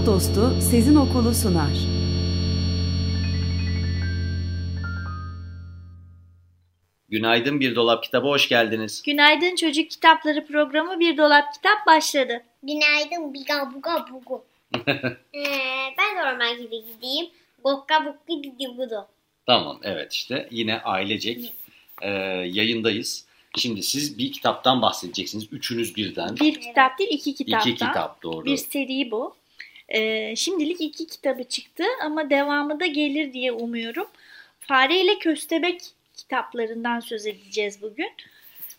Kitap Dostu Sezin Okulu sunar. Günaydın Bir Dolap Kitabı hoş geldiniz. Günaydın Çocuk Kitapları programı Bir Dolap Kitap başladı. Günaydın biga buga bugu. ee, ben de orman gibi gideyim. Gokka bukki didi budu. Tamam evet işte yine ailecek e, yayındayız. Şimdi siz bir kitaptan bahsedeceksiniz. Üçünüz birden. Bir kitap değil iki kitaptan. İki kitap doğru. Bir seri bu. Ee, şimdilik iki kitabı çıktı ama devamı da gelir diye umuyorum. Fare ile Köstebek kitaplarından söz edeceğiz bugün.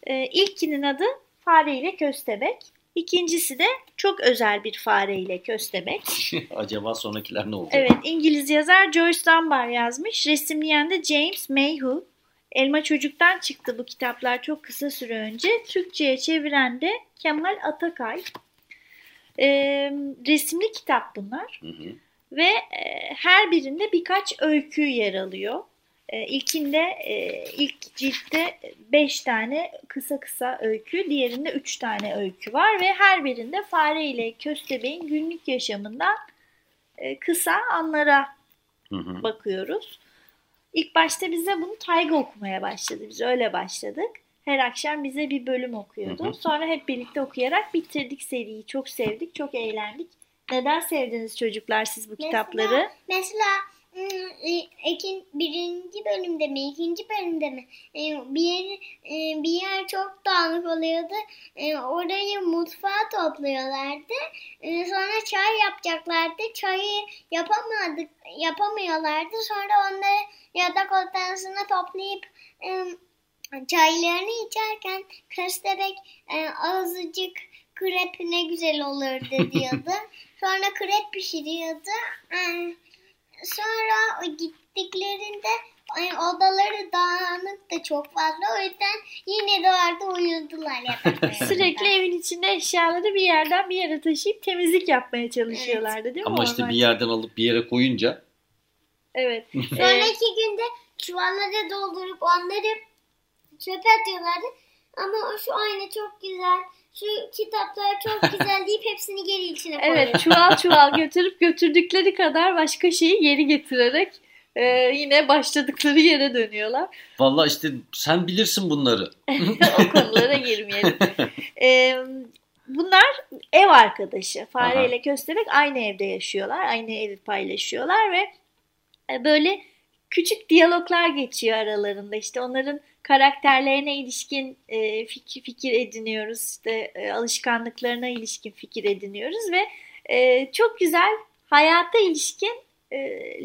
Ee, ilkinin adı Fare ile Köstebek. İkincisi de çok özel bir fare ile köstebek. Acaba sonrakiler ne olacak? Evet, İngiliz yazar Joyce Dunbar yazmış. Resimleyen de James Mayhew. Elma Çocuk'tan çıktı bu kitaplar çok kısa süre önce. Türkçe'ye çeviren de Kemal Atakay. Ee, resimli kitap bunlar. Hı hı. Ve e, her birinde birkaç öykü yer alıyor. E, ilkinde e, ilk ciltte 5 tane kısa kısa öykü, diğerinde 3 tane öykü var ve her birinde fare ile köstebeğin günlük yaşamından e, kısa anlara Hı hı. bakıyoruz. İlk başta bize bunu Tayga okumaya başladı. Biz öyle başladık. Her akşam bize bir bölüm okuyordu. Hı hı. Sonra hep birlikte okuyarak bitirdik seriyi. Çok sevdik, çok eğlendik. Neden sevdiniz çocuklar siz bu kitapları? Mesela ım, e, ekin birinci bölümde mi ikinci bölümde mi e, bir yer e, bir yer çok dağınık oluyordu. E, orayı mutfağa topluyorlardı. E, sonra çay yapacaklardı. Çayı yapamadık yapamıyorlardı. Sonra onları yatak odasına toplayıp ım, çaylarını içerken köstebek e, azıcık krep ne güzel olurdu diyordu. Sonra krep pişiriyordu. E, sonra o gittiklerinde e, odaları dağınık da çok fazla. O yüzden yine de orada uyudular. Sürekli evin içinde eşyaları bir yerden bir yere taşıyıp temizlik yapmaya çalışıyorlardı değil mi? Ama işte bir yerden alıp bir yere koyunca Evet. Ee, Sonraki günde çuvallara doldurup onları çöpe atıyorlardı. Ama o şu ayna çok güzel, şu kitaplar çok güzel deyip hepsini geri içine koyuyorlar. evet çuval çuval götürüp götürdükleri kadar başka şeyi geri getirerek e, yine başladıkları yere dönüyorlar. Vallahi işte sen bilirsin bunları. o konulara girmeyelim. Ee, bunlar ev arkadaşı. Fare ile köstebek aynı evde yaşıyorlar. Aynı evi paylaşıyorlar ve e, böyle küçük diyaloglar geçiyor aralarında. İşte onların karakterlerine ilişkin e, fikir, fikir ediniyoruz. İşte e, alışkanlıklarına ilişkin fikir ediniyoruz ve e, çok güzel hayata ilişkin e,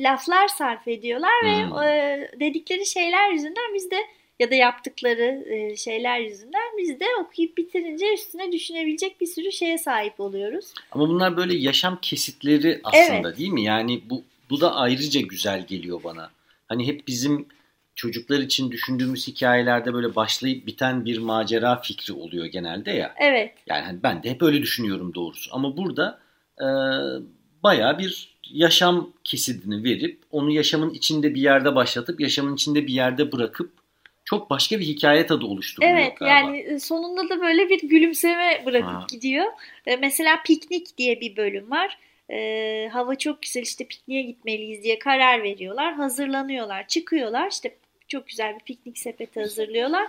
laflar sarf ediyorlar ve Hmm. e, dedikleri şeyler yüzünden biz de ya da yaptıkları e, şeyler yüzünden biz de okuyup bitirince üstüne düşünebilecek bir sürü şeye sahip oluyoruz. Ama bunlar böyle yaşam kesitleri aslında Evet. değil mi? Yani bu bu da ayrıca güzel geliyor bana. Hani hep bizim çocuklar için düşündüğümüz hikayelerde böyle başlayıp biten bir macera fikri oluyor genelde ya. Evet. Yani hani ben de hep öyle düşünüyorum doğrusu. Ama burada e, bayağı bir yaşam kesidini verip onu yaşamın içinde bir yerde başlatıp yaşamın içinde bir yerde bırakıp çok başka bir hikaye tadı oluşturuyor Evet galiba. yani e, sonunda da böyle bir gülümseme bırakıp Ha. gidiyor. E, Mesela piknik diye bir bölüm var. E, hava çok güzel işte pikniğe gitmeliyiz diye karar veriyorlar. Hazırlanıyorlar, çıkıyorlar. İşte çok güzel bir piknik sepeti hazırlıyorlar.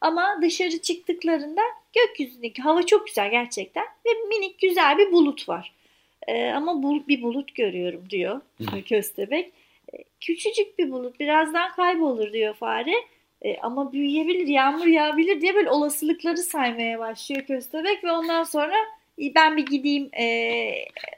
Ama dışarı çıktıklarında gökyüzündeki hava çok güzel gerçekten ve minik güzel bir bulut var. E, ama bul, bir bulut görüyorum diyor köstebek. E, küçücük bir bulut birazdan kaybolur diyor fare. E, ama büyüyebilir, yağmur yağabilir diye böyle olasılıkları saymaya başlıyor köstebek ve ondan sonra "İyi, ben bir gideyim e,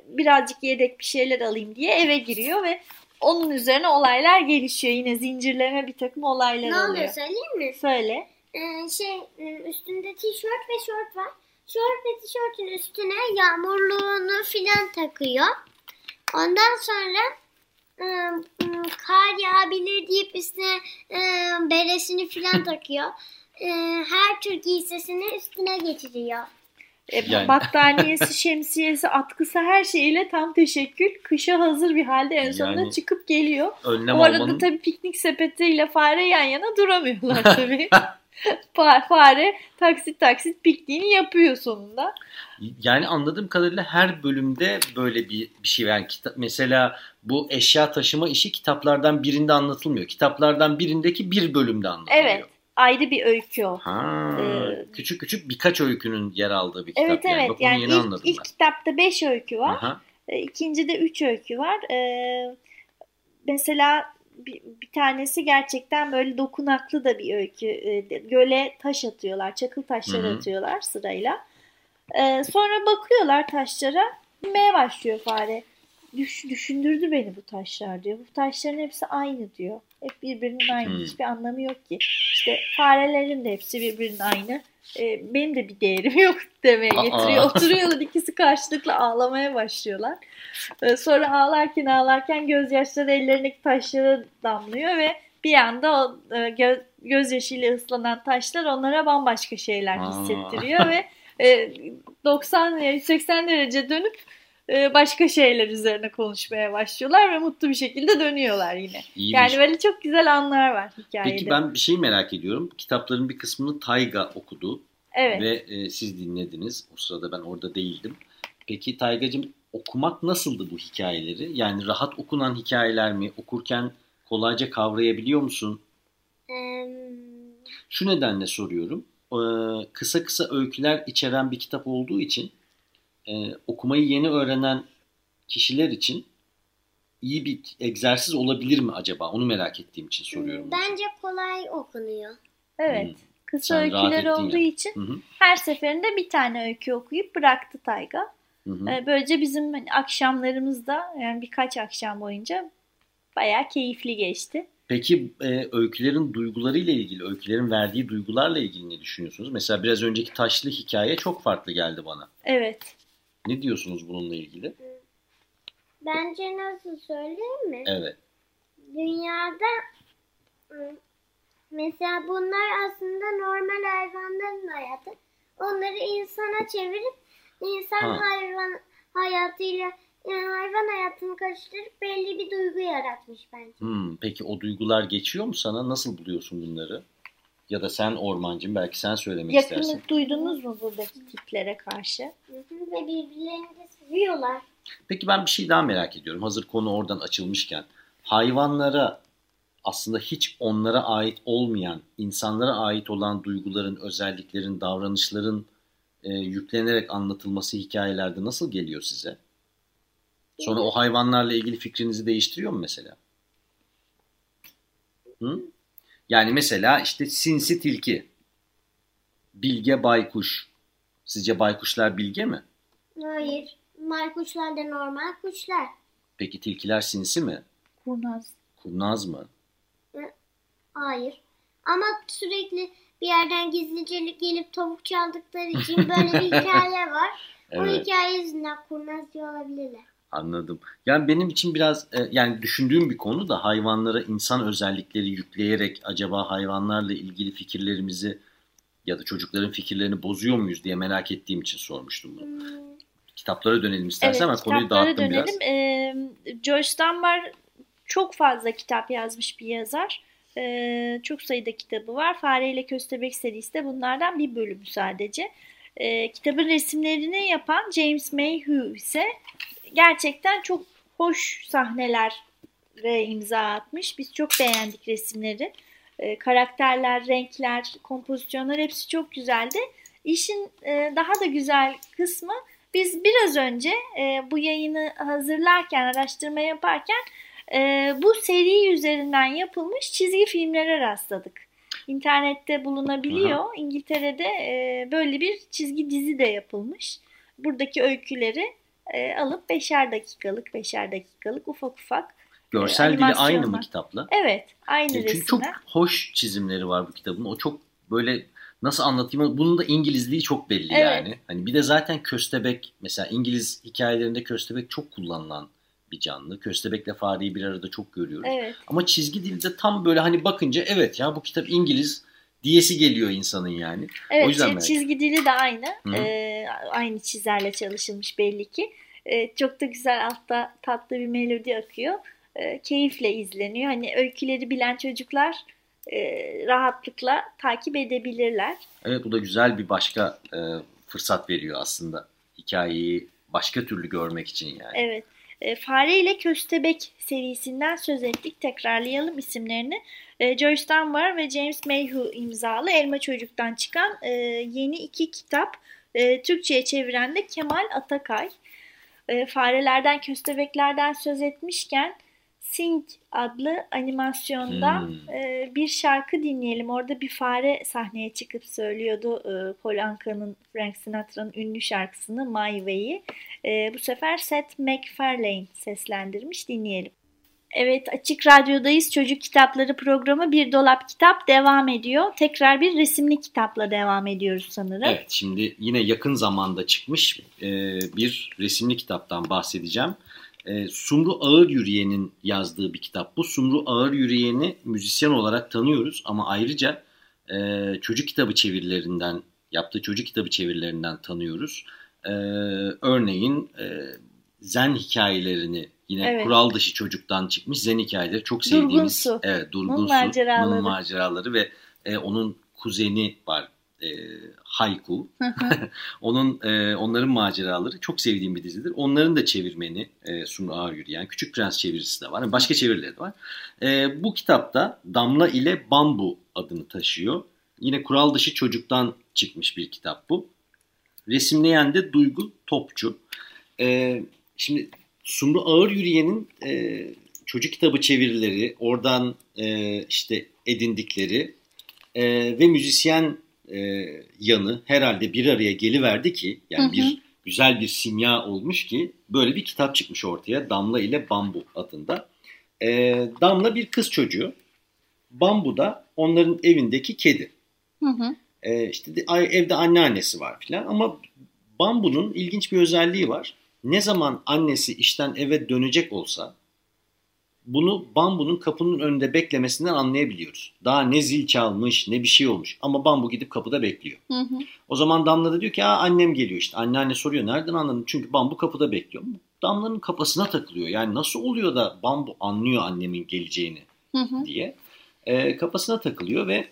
birazcık yedek bir şeyler alayım diye eve giriyor ve onun üzerine olaylar gelişiyor. Yine zincirleme bir takım olaylar Ne oluyor. oluyor söyleyeyim mi? Söyle. Ee, şey e, üstünde tişört ve şort var. Şort ve tişörtün üstüne yağmurluğunu filan takıyor. Ondan sonra e, kar yağabilir deyip üstüne e, beresini filan takıyor. Her tür giysisini üstüne geçiriyor. E, Yani- Battaniyesi, şemsiyesi, atkısı her şeyiyle tam teşekkül. Kışa hazır bir halde en sonunda Yani- çıkıp geliyor. Önlem O arada almanın tabii piknik sepetiyle fare yan yana duramıyorlar tabii. Fa- fare taksit taksit pikniğini yapıyor sonunda. Yani anladığım kadarıyla her bölümde böyle bir bir şey yani kita- mesela bu eşya taşıma işi kitaplardan birinde anlatılmıyor. Kitaplardan birindeki bir bölümde anlatılıyor. Evet. Ayrı bir öykü o. Ha, Ee, küçük küçük birkaç öykünün yer aldığı bir kitap. Evet yani. evet. Bak Yani yeni ilk, ilk ben. kitapta 5 öykü var. Aha. E, İkincide 3 öykü var. E, mesela bir, bir tanesi gerçekten böyle dokunaklı da bir öykü. E, göle taş atıyorlar, çakıl taşlar Hı hı. atıyorlar sırayla. E, sonra bakıyorlar taşlara, inmeye başlıyor fare. Düş, düşündürdü beni bu taşlar diyor. Bu taşların hepsi aynı diyor. Hep birbirinin aynı. Hmm. Hiçbir anlamı yok ki. İşte farelerin de hepsi birbirinin aynı. E, benim de bir değerim yok demeye Aa. getiriyor. Oturuyorlar ikisi karşılıklı ağlamaya başlıyorlar. E, sonra ağlarken ağlarken gözyaşları ellerindeki taşlara damlıyor ve bir anda o e, gö- gözyaşıyla ıslanan taşlar onlara bambaşka şeyler Aa. hissettiriyor ve e, 90 ya 180 derece dönüp başka şeyler üzerine konuşmaya başlıyorlar ve mutlu bir şekilde dönüyorlar yine. İyiymiş. Yani böyle çok güzel anlar var hikayede. Peki ben bir şey merak ediyorum. Kitapların bir kısmını Tayga okudu evet. ve e, siz dinlediniz. O sırada ben orada değildim. Peki Taygacığım okumak nasıldı bu hikayeleri? Yani rahat okunan hikayeler mi? Okurken kolayca kavrayabiliyor musun? E, Şu nedenle soruyorum. Ee, kısa kısa öyküler içeren bir kitap olduğu için e, okumayı yeni öğrenen kişiler için iyi bir egzersiz olabilir mi acaba? Onu merak ettiğim için soruyorum. bence kolay okunuyor. Evet. Hmm. Kısa Sen öyküler olduğu yani. için Hı hı, her seferinde bir tane öykü okuyup bıraktı Tayga. hı hı. Ee, Böylece bizim hani akşamlarımızda yani birkaç akşam boyunca bayağı keyifli geçti. Peki e, öykülerin duygularıyla ilgili, öykülerin verdiği duygularla ilgili ne düşünüyorsunuz? Mesela biraz önceki taşlı hikaye çok farklı geldi bana. Evet. Ne diyorsunuz bununla ilgili? Bence nasıl söyleyeyim mi? Evet. Dünyada mesela bunlar aslında normal hayvanların hayatı. Onları insana çevirip insan Ha. hayvan hayatıyla yani hayvan hayatını karıştırıp belli bir duygu yaratmış bence. Hmm, peki o duygular geçiyor mu sana? Nasıl buluyorsun bunları? Ya da sen ormancım belki sen söylemek istersin. Yakınlık duydunuz mu buradaki tiplere karşı? Hı hı, Ve birbirlerini seviyorlar. Peki ben bir şey daha merak ediyorum. Hazır konu oradan açılmışken. Hayvanlara aslında hiç onlara ait olmayan, insanlara ait olan duyguların, özelliklerin, davranışların e, yüklenerek anlatılması hikayelerde nasıl geliyor size? Sonra o hayvanlarla ilgili fikrinizi değiştiriyor mu mesela? Hı? Yani mesela işte sinsi tilki, bilge baykuş. Sizce baykuşlar bilge mi? Hayır. Maykuşlar da normal kuşlar. Peki tilkiler sinsi mi? Kurnaz. Kurnaz mı? Hayır. Ama sürekli bir yerden gizlice gelip tavuk çaldıkları için böyle bir hikaye var. O Evet. hikaye yüzünden kurnaz diye olabilirler. Anladım. Yani benim için biraz e, yani düşündüğüm bir konu da hayvanlara insan özellikleri yükleyerek acaba hayvanlarla ilgili fikirlerimizi ya da çocukların fikirlerini bozuyor muyuz diye merak ettiğim için sormuştum bunu. Hmm, Kitaplara dönelim istersen evet, ama konuyu dağıttım biraz. dönelim. Ee, Joyce Dunbar çok fazla kitap yazmış bir yazar. Ee, çok sayıda kitabı var. Fare ile Köstebek serisi de bunlardan bir bölümü sadece. Ee, kitabın resimlerini yapan James Mayhew ise gerçekten çok hoş sahnelere imza atmış. Biz çok beğendik resimleri. Ee, karakterler, renkler, kompozisyonlar hepsi çok güzeldi. İşin e, daha da güzel kısmı biz biraz önce e, bu yayını hazırlarken, araştırma yaparken e, bu seri üzerinden yapılmış çizgi filmlere rastladık. İnternette bulunabiliyor. İngiltere'de e, böyle bir çizgi dizi de yapılmış. Buradaki öyküleri e, alıp beşer dakikalık, beşer dakikalık ufak ufak. Görsel dili aynı mı kitapla? Evet, aynı E, Çünkü çok hoş çizimleri var bu kitabın. O çok böyle nasıl anlatayım? Bunun da İngilizliği çok belli Evet. yani. Hani bir de zaten köstebek mesela İngiliz hikayelerinde köstebek çok kullanılan bir canlı. Köstebekle fareyi bir arada çok görüyoruz. Evet. Ama çizgi dilde tam böyle hani bakınca evet ya bu kitap İngiliz diyesi geliyor insanın yani. Evet, O yüzden çizgi dili de aynı. Hı. Ee, aynı çizerle çalışılmış belli ki. Ee, çok da güzel altta tatlı bir melodi akıyor. Ee, keyifle izleniyor. Hani öyküleri bilen çocuklar e, rahatlıkla takip edebilirler. Evet bu da güzel bir başka e, fırsat veriyor aslında hikayeyi başka türlü görmek için yani. Evet. E, Fare ile Köstebek serisinden söz ettik. Tekrarlayalım isimlerini. E, Joyce Dunbar ve James Mayhew imzalı Elma Çocuk'tan çıkan e, yeni iki kitap. E, Türkçe'ye çeviren de Kemal Atakay. E, farelerden, köstebeklerden söz etmişken Sing adlı animasyonda Hmm. e, bir şarkı dinleyelim. Orada bir fare sahneye çıkıp söylüyordu e, Polanka'nın, Frank Sinatra'nın ünlü şarkısını My Way'i. E, bu sefer Seth MacFarlane seslendirmiş. Dinleyelim. Evet Açık Radyo'dayız. Çocuk Kitapları programı Bir Dolap Kitap devam ediyor. Tekrar bir resimli kitapla devam ediyoruz sanırım. Evet şimdi yine yakın zamanda çıkmış e, bir resimli kitaptan bahsedeceğim. E, Sumru Ağır Yürüyen'in yazdığı bir kitap bu. Sumru Ağır Yürüyen'i müzisyen olarak tanıyoruz ama ayrıca e, çocuk kitabı çevirilerinden, yaptığı çocuk kitabı çevirilerinden tanıyoruz. Örneğin Zen hikayelerini yine Evet. kural dışı çocuktan çıkmış Zen hikayeleri çok sevdiğimiz. Durgun Su. Evet, Durgun Mum Su, Maceraları. Mum Maceraları ve e, onun kuzeni var e, Hayku. Onun e, onların maceraları çok sevdiğim bir dizidir. Onların da çevirmeni e, Sumru Ağır Yürüyen. Küçük Prens çevirisi de var. Başka çevirileri de var. E, bu kitapta Damla ile Bambu adını taşıyor. Yine kural dışı çocuktan çıkmış bir kitap bu. Resimleyen de Duygu Topçu. E, şimdi Sumru Ağır Yürüyen'in e, çocuk kitabı çevirileri, oradan e, işte edindikleri e, ve müzisyen e, yanı herhalde bir araya geliverdi ki yani Hı hı. bir güzel bir simya olmuş ki böyle bir kitap çıkmış ortaya Damla ile Bambu adında. E, Damla bir kız çocuğu. Bambu da onların evindeki kedi. Hı hı. E, işte de- evde anneannesi var filan ama Bambu'nun ilginç bir özelliği var. Ne zaman annesi işten eve dönecek olsa bunu Bambu'nun kapının önünde beklemesinden anlayabiliyoruz. Daha ne zil çalmış ne bir şey olmuş ama Bambu gidip kapıda bekliyor. Hı hı. O zaman Damla da diyor ki Aa, annem geliyor işte. Anneanne soruyor nereden anladın? Çünkü Bambu kapıda bekliyor. Damla'nın kafasına takılıyor. Yani nasıl oluyor da Bambu anlıyor annemin geleceğini Hı hı. diye. E, kafasına takılıyor ve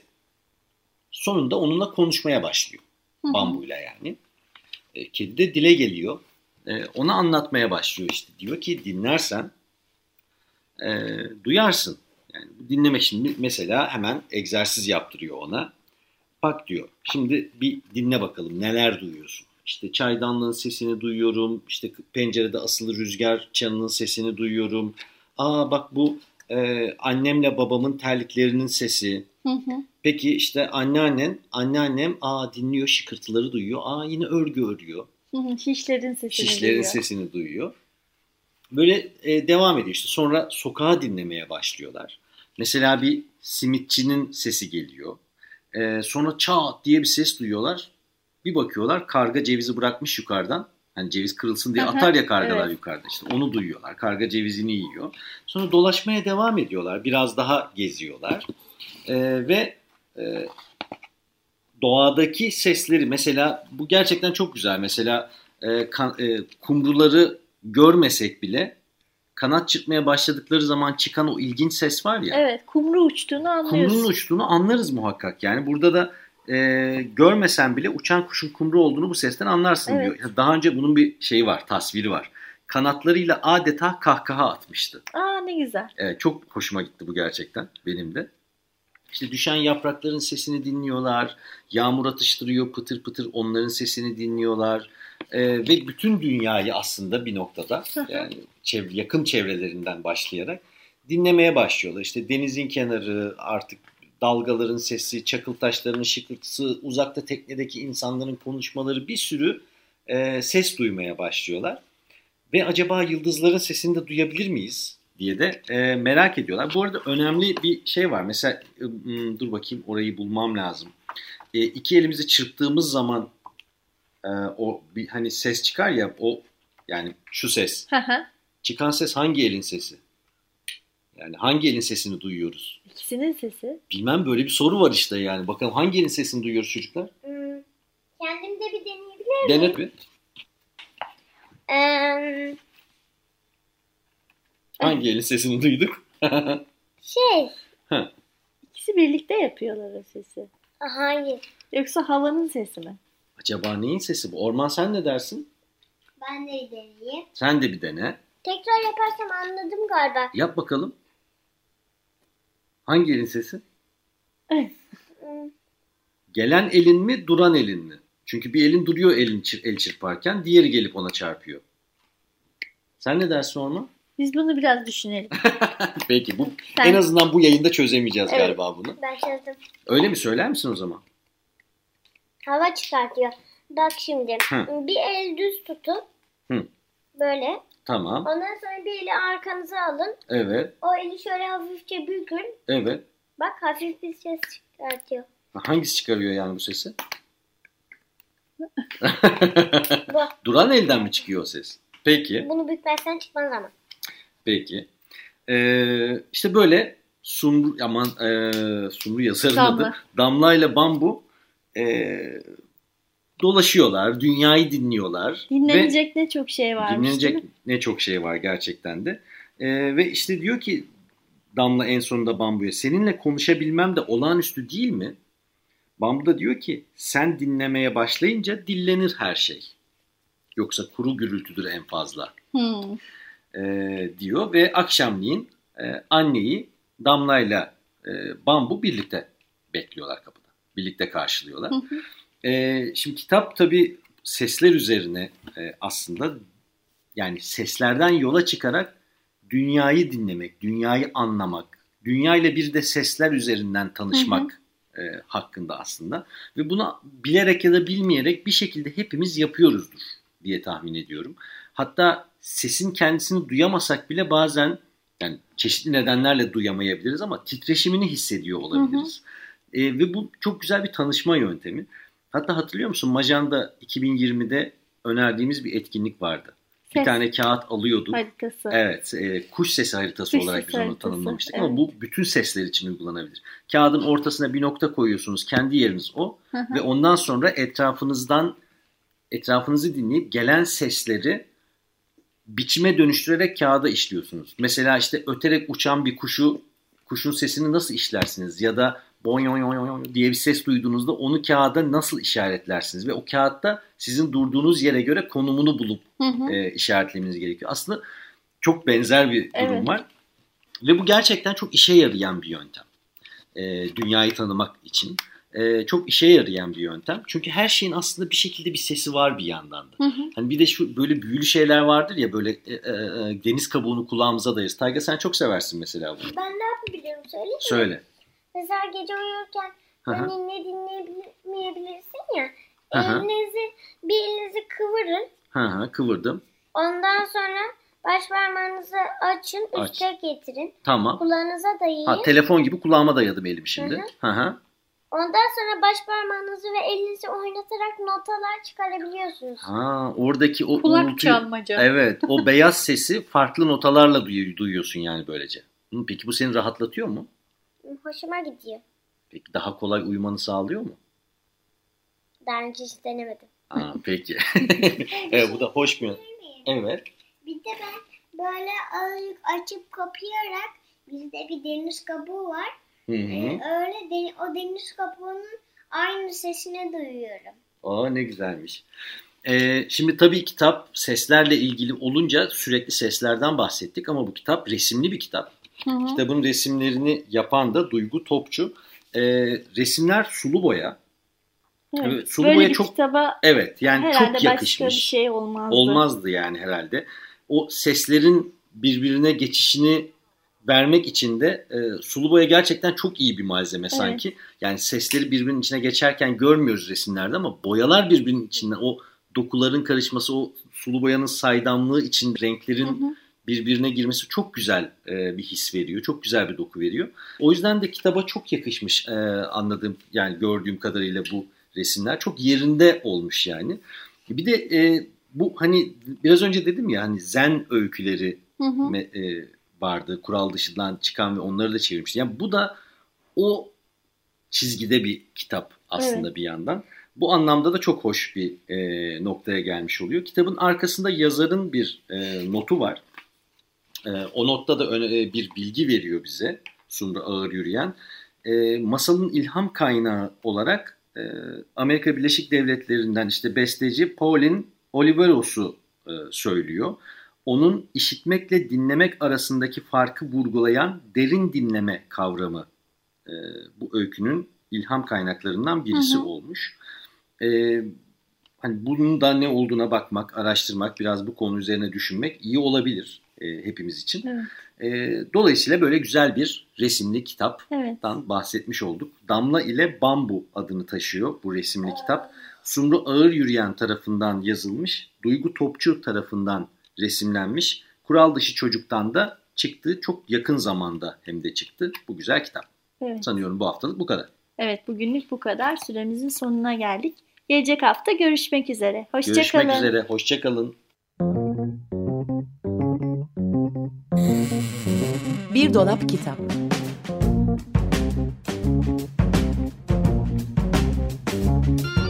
sonunda onunla konuşmaya başlıyor. Hı hı. Bambuyla yani. E, kedi de dile geliyor. E, ona anlatmaya başlıyor işte. Diyor ki dinlersen e, duyarsın. Yani dinlemek şimdi mesela hemen egzersiz yaptırıyor ona. Bak diyor şimdi bir dinle bakalım neler duyuyorsun. İşte çaydanlığın sesini duyuyorum. İşte pencerede asılı rüzgar çanının sesini duyuyorum. Aa bak bu e, annemle babamın terliklerinin sesi. Hı hı. Peki işte anneannen, anneannem aa dinliyor şıkırtıları duyuyor. Aa yine örgü örüyor. Şişlerin sesini Şişlerin duyuyor. sesini duyuyor. Böyle e, devam ediyor işte. Sonra sokağa dinlemeye başlıyorlar. Mesela bir simitçinin sesi geliyor. E, sonra çat diye bir ses duyuyorlar. Bir bakıyorlar karga cevizi bırakmış yukarıdan. Hani ceviz kırılsın diye atar ya kargalar evet. yukarıda işte onu duyuyorlar. Karga cevizini yiyor. Sonra dolaşmaya devam ediyorlar. Biraz daha geziyorlar. E, ve e, doğadaki sesleri mesela bu gerçekten çok güzel. Mesela e, kan- e, kumruları görmesek bile kanat çırpmaya başladıkları zaman çıkan o ilginç ses var ya. Evet, kumru uçtuğunu anlıyoruz. Kumrunun uçtuğunu anlarız muhakkak. Yani burada da e, görmesen bile uçan kuşun kumru olduğunu bu sesten anlarsın Evet. diyor. Daha önce bunun bir şeyi var, tasviri var. Kanatlarıyla adeta kahkaha atmıştı. Aa ne güzel. Evet, çok hoşuma gitti bu gerçekten benim de. İşte düşen yaprakların sesini dinliyorlar. Yağmur atıştırıyor pıtır pıtır onların sesini dinliyorlar. Ee, ve bütün dünyayı aslında bir noktada yani çev- yakın çevrelerinden başlayarak dinlemeye başlıyorlar. İşte denizin kenarı artık dalgaların sesi, çakıl taşlarının şıkırtısı, uzakta teknedeki insanların konuşmaları bir sürü e, ses duymaya başlıyorlar. Ve acaba yıldızların sesini de duyabilir miyiz diye de e, merak ediyorlar. Bu arada önemli bir şey var. Mesela e, dur bakayım orayı bulmam lazım. E, iki elimizi çırptığımız zaman e, o bir hani ses çıkar ya o yani şu ses. Hı hı. Çıkan ses hangi elin sesi? Yani hangi elin sesini duyuyoruz? İkisinin sesi. Bilmem böyle bir soru var işte yani. Bakalım hangi elin sesini duyuyoruz çocuklar? Hmm, Kendim de bir deneyebilir miyim? Denet bir. Ee, Hangi elin sesini duyduk? şey, İkisi birlikte yapıyorlar o sesi. hayır. Yoksa havanın sesi mi? Acaba neyin sesi bu? Orman sen ne dersin? Ben de bir deneyeyim. Sen de bir dene. Tekrar yaparsam anladım galiba. Yap bakalım. Hangi elin sesi? Hmm, Gelen elin mi, duran elin mi? Çünkü bir elin duruyor elin çır- el çırparken, diğeri gelip ona çarpıyor. Sen ne dersin Orman? Biz bunu biraz düşünelim. Peki bu Sen- en azından bu yayında çözemeyeceğiz Evet. galiba bunu. Ben çözdüm. Öyle mi söyler misin o zaman? Hava çıkartıyor. Bak şimdi. Hı. Bir el düz tutun. Hı. Böyle. Tamam. Ondan sonra bir eli arkanıza alın. Evet. O eli şöyle hafifçe bükün. Evet. Bak hafif bir ses çıkartıyor. Hangisi çıkarıyor yani bu sesi? Duran elden mi çıkıyor o ses? Peki. Bunu bükmezsen çıkmaz ama. Peki. Ee, işte böyle Sumru, aman ee, Sumru yazarın Damla. adı. Damla ile Bambu ee, dolaşıyorlar, dünyayı dinliyorlar. Dinlenecek ne çok şey ve varmış dinlenecek ne çok şey var gerçekten de. Ee, ve işte diyor ki Damla en sonunda Bambu'ya seninle konuşabilmem de olağanüstü değil mi? Bambu da diyor ki sen dinlemeye başlayınca dillenir her şey. Yoksa kuru gürültüdür en fazla Hmm. E, diyor ve akşamleyin e, anneyi Damla'yla e, Bambu birlikte bekliyorlar kapıda. Birlikte karşılıyorlar. Hı hı. E, şimdi kitap tabii sesler üzerine e, aslında yani seslerden yola çıkarak dünyayı dinlemek, dünyayı anlamak, dünyayla bir de sesler üzerinden tanışmak e, hakkında aslında. Ve bunu bilerek ya da bilmeyerek bir şekilde hepimiz yapıyoruzdur diye tahmin ediyorum. Hatta sesin kendisini duyamasak bile bazen yani çeşitli nedenlerle duyamayabiliriz ama titreşimini hissediyor olabiliriz. E, ve bu çok güzel bir tanışma yöntemi. Hatta hatırlıyor musun Majan'da 2020'de önerdiğimiz bir etkinlik vardı. Bir Ses tane kağıt alıyorduk. haritası. Evet, e, kuş sesi haritası Kuş olarak sesi biz onu haritası, tanımlamıştık evet. ama bu bütün sesler için uygulanabilir. Kağıdın ortasına bir nokta koyuyorsunuz, kendi yeriniz o Hı hı. ve ondan sonra etrafınızdan etrafınızı dinleyip gelen sesleri biçime dönüştürerek kağıda işliyorsunuz. Mesela işte öterek uçan bir kuşu kuşun sesini nasıl işlersiniz ya da boy yoy yoy yoy diye bir ses duyduğunuzda onu kağıda nasıl işaretlersiniz ve o kağıtta sizin durduğunuz yere göre konumunu bulup Hı hı. e, işaretlemeniz gerekiyor. Aslında çok benzer bir durum Evet. var. Ve bu gerçekten çok işe yarayan bir yöntem. E, dünyayı tanımak için. E, çok işe yarayan bir yöntem. Çünkü her şeyin aslında bir şekilde bir sesi var bir yandan da. Hı hı. Hani bir de şu böyle büyülü şeyler vardır ya böyle e, e, e, deniz kabuğunu kulağımıza dayarız. Tayga sen çok seversin mesela bunu. Ben ne yapabilirim söyleyeyim mi? Söyle. Mesela gece uyurken Hı hı. hani ne dinleyemeyebilirsin ya. Hı hı. Elinizi, bir elinizi kıvırın. Hı hı, kıvırdım. Ondan sonra baş parmağınızı açın, Aç. üste getirin. Tamam. Kulağınıza dayayın. Ha, telefon gibi kulağıma dayadım elimi şimdi. Hı hı. Ondan sonra baş parmağınızı ve elinizi oynatarak notalar çıkarabiliyorsunuz. Ha, oradaki o Kulak uğultuyu- çalmaca. Evet, o beyaz sesi farklı notalarla duyu- duyuyorsun yani böylece. Peki bu seni rahatlatıyor mu? Hoşuma gidiyor. Peki daha kolay uyumanı sağlıyor mu? Daha önce hiç denemedim. Aa, peki. evet, bu da hoş bir. Evet. Bir de ben böyle azıcık açıp kapayarak bizde bir deniz kabuğu var. Hı hı. Öyle de, o deniz kabuğunun aynı sesini duyuyorum. Aa, ne güzelmiş. Ee, şimdi tabii kitap seslerle ilgili olunca sürekli seslerden bahsettik ama bu kitap resimli bir kitap. Hı hı. Kitabın resimlerini yapan da Duygu Topçu. Ee, resimler sulu boya. Evet. Sulu Böyle boya çok- kitaba Evet yani çok başka yakışmış. bir şey olmazdı. Olmazdı yani herhalde. O seslerin birbirine geçişini vermek için de e, sulu boya gerçekten çok iyi bir malzeme sanki. Yani sesleri birbirinin içine geçerken görmüyoruz resimlerde ama boyalar birbirinin içinden o dokuların karışması, o sulu boyanın saydamlığı için renklerin Hı hı. birbirine girmesi çok güzel e, bir his veriyor. Çok güzel bir doku veriyor. O yüzden de kitaba çok yakışmış e, anladığım yani gördüğüm kadarıyla bu resimler. Çok yerinde olmuş yani. Bir de e, bu hani biraz önce dedim ya hani zen öyküleri Hı hı. me- e, vardı. Kural dışından çıkan ve onları da çevirmişti. Yani bu da o çizgide bir kitap aslında bir yandan. Bu anlamda da çok hoş bir e, noktaya gelmiş oluyor. Kitabın arkasında yazarın bir e, notu var. E, o notta da öne- e, bir bilgi veriyor bize Sumru Ağır Yürüyen. E, masalın ilham kaynağı olarak e, Amerika Birleşik Devletleri'nden işte besteci Pauline Oliveros'u e, söylüyor. Onun işitmekle dinlemek arasındaki farkı vurgulayan derin dinleme kavramı e, bu öykünün ilham kaynaklarından birisi Hı hı. olmuş. E, hani bunun da ne olduğuna bakmak, araştırmak, biraz bu konu üzerine düşünmek iyi olabilir e, hepimiz için. Evet. E, dolayısıyla böyle güzel bir resimli kitaptan Evet. bahsetmiş olduk. Damla ile Bambu adını taşıyor bu resimli kitap. Sumru Ağır Yürüyen tarafından yazılmış, Duygu Topçu tarafından resimlenmiş. Kural dışı çocuktan da çıktı. Çok yakın zamanda hem de çıktı. Bu güzel kitap. Evet. Sanıyorum bu haftalık bu kadar. Evet bugünlük bu kadar. Süremizin sonuna geldik. Gelecek hafta görüşmek üzere. Hoşçakalın. Görüşmek üzere. Hoşçakalın. Bir dolap kitap.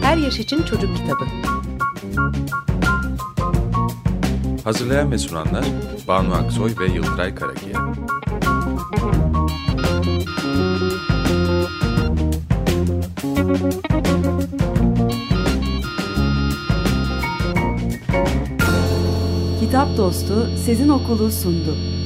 Her yaş için çocuk kitabı. Hazırlayan ve sunanlar Banu Aksoy ve Yıldıray Karakiya. Kitap Dostu Sezin Okulu sundu.